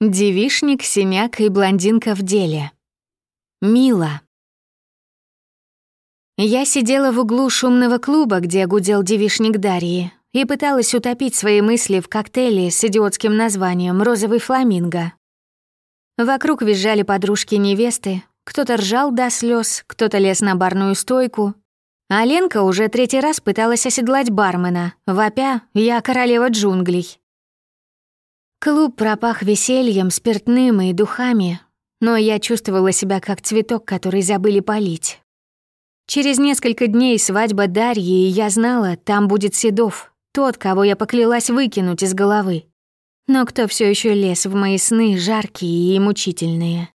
Девишник, синяк и блондинка в деле. Мила. Я сидела в углу шумного клуба, где гудел девишник Дарьи, и пыталась утопить свои мысли в коктейле с идиотским названием «Розовый фламинго». Вокруг визжали подружки невесты, кто-то ржал до слез, кто-то лез на барную стойку. А Ленка уже третий раз пыталась оседлать бармена, вопя «Я королева джунглей». Клуб пропах весельем, спиртным и духами, но я чувствовала себя как цветок, который забыли полить. Через несколько дней свадьба Дарьи, и я знала, там будет Седов, тот, кого я поклялась выкинуть из головы. Но кто все еще лез в мои сны, жаркие и мучительные.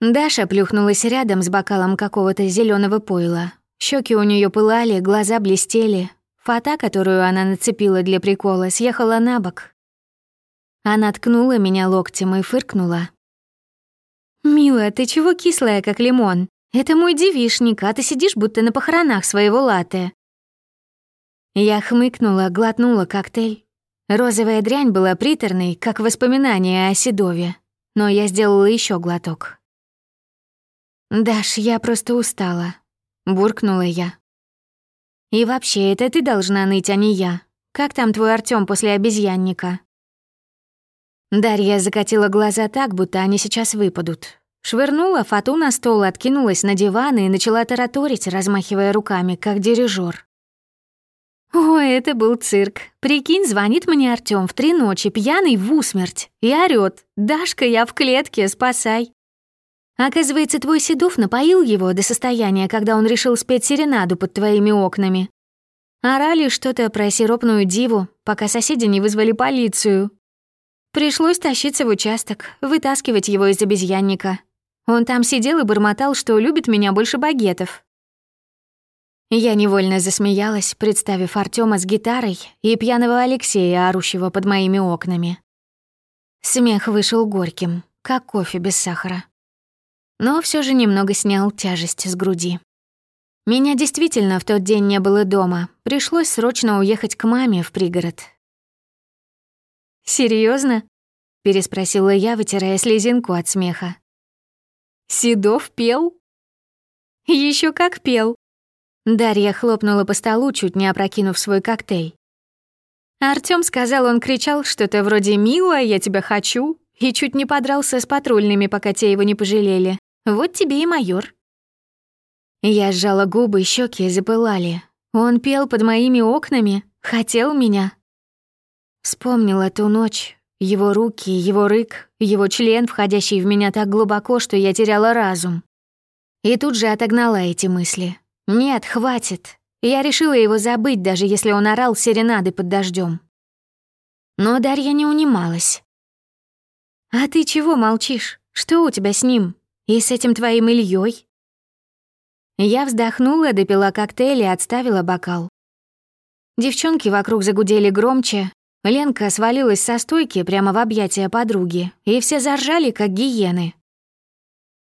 Даша плюхнулась рядом с бокалом какого-то зеленого пойла. Щеки у нее пылали, глаза блестели. Фата, которую она нацепила для прикола, съехала на бок. Она ткнула меня локтем и фыркнула. «Мила, ты чего кислая, как лимон? Это мой девишник, а ты сидишь будто на похоронах своего латте». Я хмыкнула, глотнула коктейль. Розовая дрянь была приторной, как воспоминание о Седове, но я сделала еще глоток. «Даш, я просто устала», — буркнула я. «И вообще, это ты должна ныть, а не я. Как там твой Артём после обезьянника?» Дарья закатила глаза так, будто они сейчас выпадут. Швырнула фату на стол, откинулась на диван и начала тараторить, размахивая руками, как дирижер. Ой, это был цирк. Прикинь, звонит мне Артём в три ночи, пьяный в усмерть, и орёт. «Дашка, я в клетке, спасай!» Оказывается, твой Седов напоил его до состояния, когда он решил спеть серенаду под твоими окнами. Орали что-то про сиропную диву, пока соседи не вызвали полицию. Пришлось тащиться в участок, вытаскивать его из обезьянника. Он там сидел и бормотал, что любит меня больше багетов. Я невольно засмеялась, представив Артема с гитарой и пьяного Алексея, орущего под моими окнами. Смех вышел горьким, как кофе без сахара. Но все же немного снял тяжесть с груди. Меня действительно в тот день не было дома. Пришлось срочно уехать к маме в пригород, Серьезно? переспросила я, вытирая слезинку от смеха. Седов пел? Еще как пел. Дарья хлопнула по столу, чуть не опрокинув свой коктейль. Артём сказал, он кричал что-то вроде «Мила, я тебя хочу», и чуть не подрался с патрульными, пока те его не пожалели. Вот тебе и майор. Я сжала губы, щеки запылали. Он пел под моими окнами, хотел меня, Вспомнила ту ночь, его руки, его рык, его член, входящий в меня так глубоко, что я теряла разум. И тут же отогнала эти мысли. Нет, хватит. Я решила его забыть, даже если он орал серенады под дождем. Но Дарья не унималась. «А ты чего молчишь? Что у тебя с ним? И с этим твоим Ильей? Я вздохнула, допила коктейль и отставила бокал. Девчонки вокруг загудели громче, Ленка свалилась со стойки прямо в объятия подруги, и все заржали, как гиены.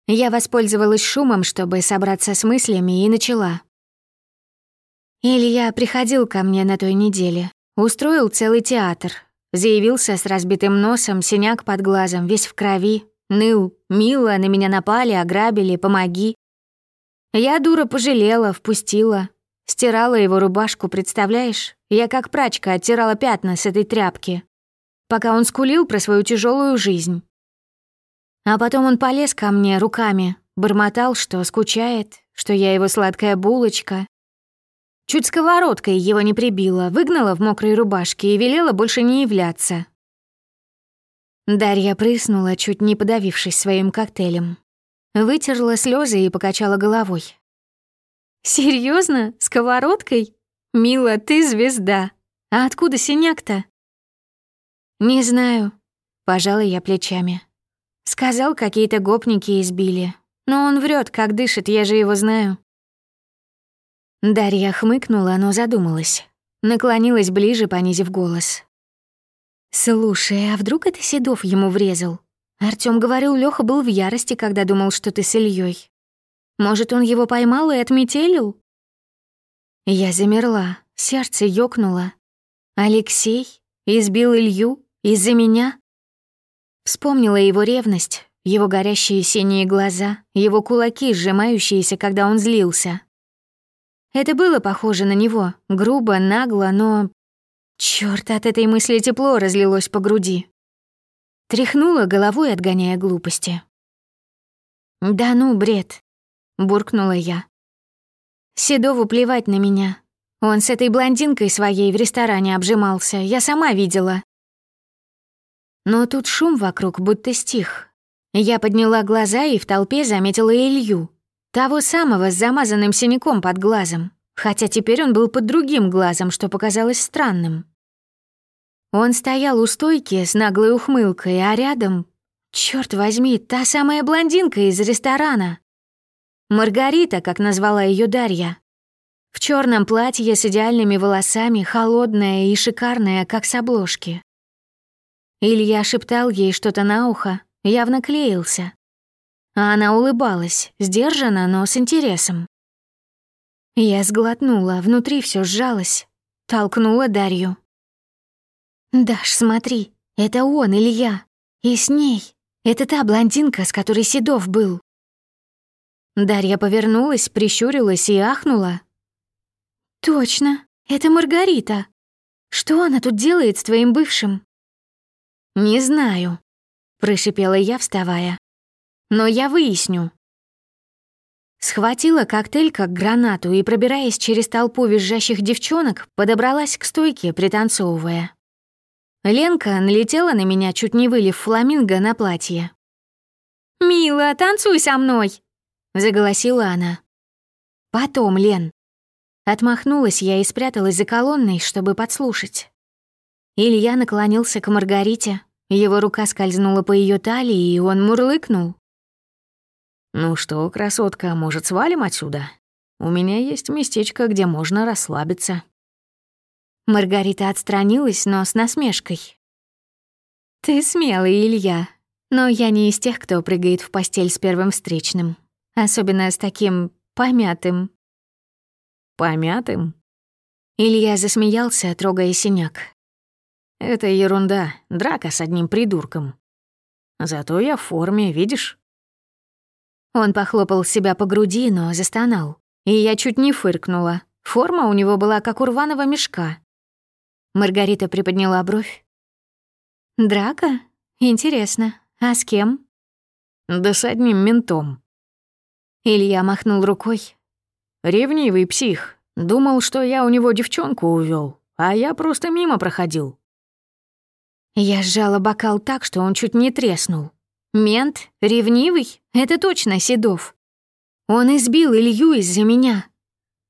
Я воспользовалась шумом, чтобы собраться с мыслями, и начала. Илья приходил ко мне на той неделе, устроил целый театр, заявился с разбитым носом, синяк под глазом, весь в крови, ныл, мило, на меня напали, ограбили, помоги. Я дура пожалела, впустила, Стирала его рубашку, представляешь? Я как прачка оттирала пятна с этой тряпки, пока он скулил про свою тяжелую жизнь. А потом он полез ко мне руками, бормотал, что скучает, что я его сладкая булочка. Чуть сковородкой его не прибила, выгнала в мокрой рубашке и велела больше не являться. Дарья прыснула, чуть не подавившись своим коктейлем. Вытерла слезы и покачала головой. Серьезно? Сковородкой? Мила, ты звезда. А откуда синяк-то? Не знаю. Пожала я плечами. Сказал, какие-то гопники избили. Но он врет, как дышит, я же его знаю. Дарья хмыкнула, но задумалась. Наклонилась ближе, понизив голос. «Слушай, а вдруг это Седов ему врезал? Артём говорил, Лёха был в ярости, когда думал, что ты с Ильей. Может, он его поймал и отметелил? Я замерла, сердце ёкнуло. Алексей избил Илью из-за меня? Вспомнила его ревность, его горящие синие глаза, его кулаки, сжимающиеся, когда он злился. Это было похоже на него, грубо, нагло, но... Чёрт, от этой мысли тепло разлилось по груди. Тряхнула головой, отгоняя глупости. «Да ну, бред», — буркнула я. Седову плевать на меня. Он с этой блондинкой своей в ресторане обжимался, я сама видела. Но тут шум вокруг будто стих. Я подняла глаза и в толпе заметила Илью, того самого с замазанным синяком под глазом, хотя теперь он был под другим глазом, что показалось странным. Он стоял у стойки с наглой ухмылкой, а рядом, черт возьми, та самая блондинка из ресторана. Маргарита, как назвала ее Дарья. В черном платье с идеальными волосами, холодная и шикарная, как с обложки. Илья шептал ей что-то на ухо, явно клеился. А она улыбалась, сдержанно, но с интересом. Я сглотнула, внутри все сжалось, толкнула Дарью. «Даш, смотри, это он или я. И с ней. Это та блондинка, с которой Седов был». Дарья повернулась, прищурилась и ахнула. «Точно, это Маргарита. Что она тут делает с твоим бывшим?» «Не знаю», — прошипела я, вставая. «Но я выясню». Схватила коктейль как гранату и, пробираясь через толпу визжащих девчонок, подобралась к стойке, пританцовывая. Ленка налетела на меня, чуть не вылив фламинго на платье. «Мила, танцуй со мной!» — заголосила она. «Потом, Лен». Отмахнулась я и спряталась за колонной, чтобы подслушать. Илья наклонился к Маргарите, его рука скользнула по ее талии, и он мурлыкнул. «Ну что, красотка, может, свалим отсюда? У меня есть местечко, где можно расслабиться». Маргарита отстранилась, но с насмешкой. «Ты смелый, Илья, но я не из тех, кто прыгает в постель с первым встречным, особенно с таким помятым». «Помятым?» Илья засмеялся, трогая синяк. «Это ерунда, драка с одним придурком. Зато я в форме, видишь?» Он похлопал себя по груди, но застонал. И я чуть не фыркнула. Форма у него была как у рваного мешка. Маргарита приподняла бровь. «Драка? Интересно. А с кем?» «Да с одним ментом». Илья махнул рукой. «Ревнивый псих. Думал, что я у него девчонку увел, а я просто мимо проходил». Я сжала бокал так, что он чуть не треснул. Мент? Ревнивый? Это точно Седов. Он избил Илью из-за меня.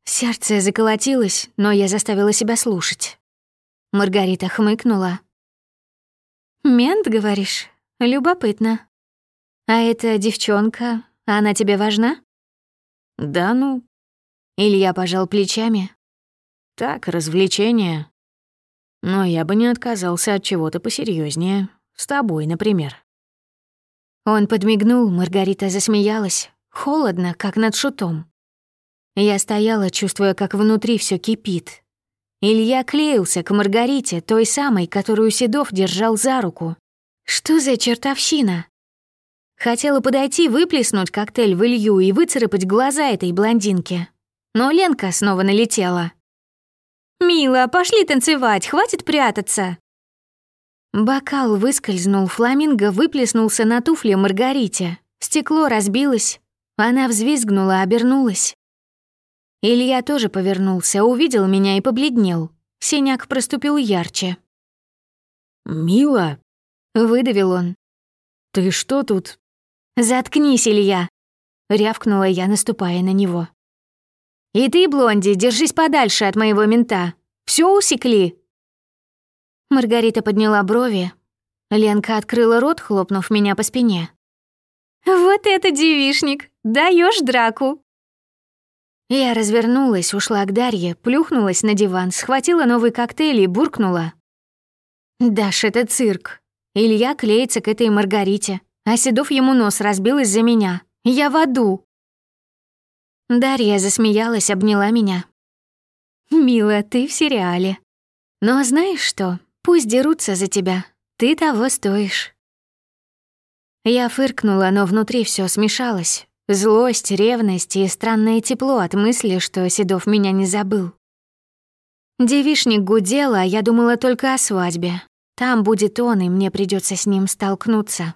Сердце заколотилось, но я заставила себя слушать. Маргарита хмыкнула. «Мент, говоришь? Любопытно. А эта девчонка, она тебе важна?» «Да ну». Илья пожал плечами. «Так, развлечение. Но я бы не отказался от чего-то посерьезнее. С тобой, например». Он подмигнул, Маргарита засмеялась. Холодно, как над шутом. Я стояла, чувствуя, как внутри все кипит, Илья клеился к Маргарите, той самой, которую Седов держал за руку. Что за чертовщина? Хотела подойти, выплеснуть коктейль в Илью и выцарапать глаза этой блондинке. Но Ленка снова налетела. «Мила, пошли танцевать, хватит прятаться!» Бокал выскользнул, фламинго выплеснулся на туфле Маргарите. Стекло разбилось. Она взвизгнула, обернулась. Илья тоже повернулся, увидел меня и побледнел. Синяк проступил ярче. «Мила?» — выдавил он. «Ты что тут?» «Заткнись, Илья!» — рявкнула я, наступая на него. «И ты, Блонди, держись подальше от моего мента. Все усекли?» Маргарита подняла брови. Ленка открыла рот, хлопнув меня по спине. «Вот это девишник! Даешь драку!» Я развернулась, ушла к Дарье, плюхнулась на диван, схватила новый коктейль и буркнула. «Даш, это цирк. Илья клеится к этой Маргарите, а Седов ему нос разбил из-за меня. Я в аду». Дарья засмеялась, обняла меня. «Мила, ты в сериале. Но знаешь что? Пусть дерутся за тебя. Ты того стоишь». Я фыркнула, но внутри все смешалось. Злость, ревность и странное тепло от мысли, что Седов меня не забыл. Девишник гудел, а я думала только о свадьбе. Там будет он, и мне придется с ним столкнуться.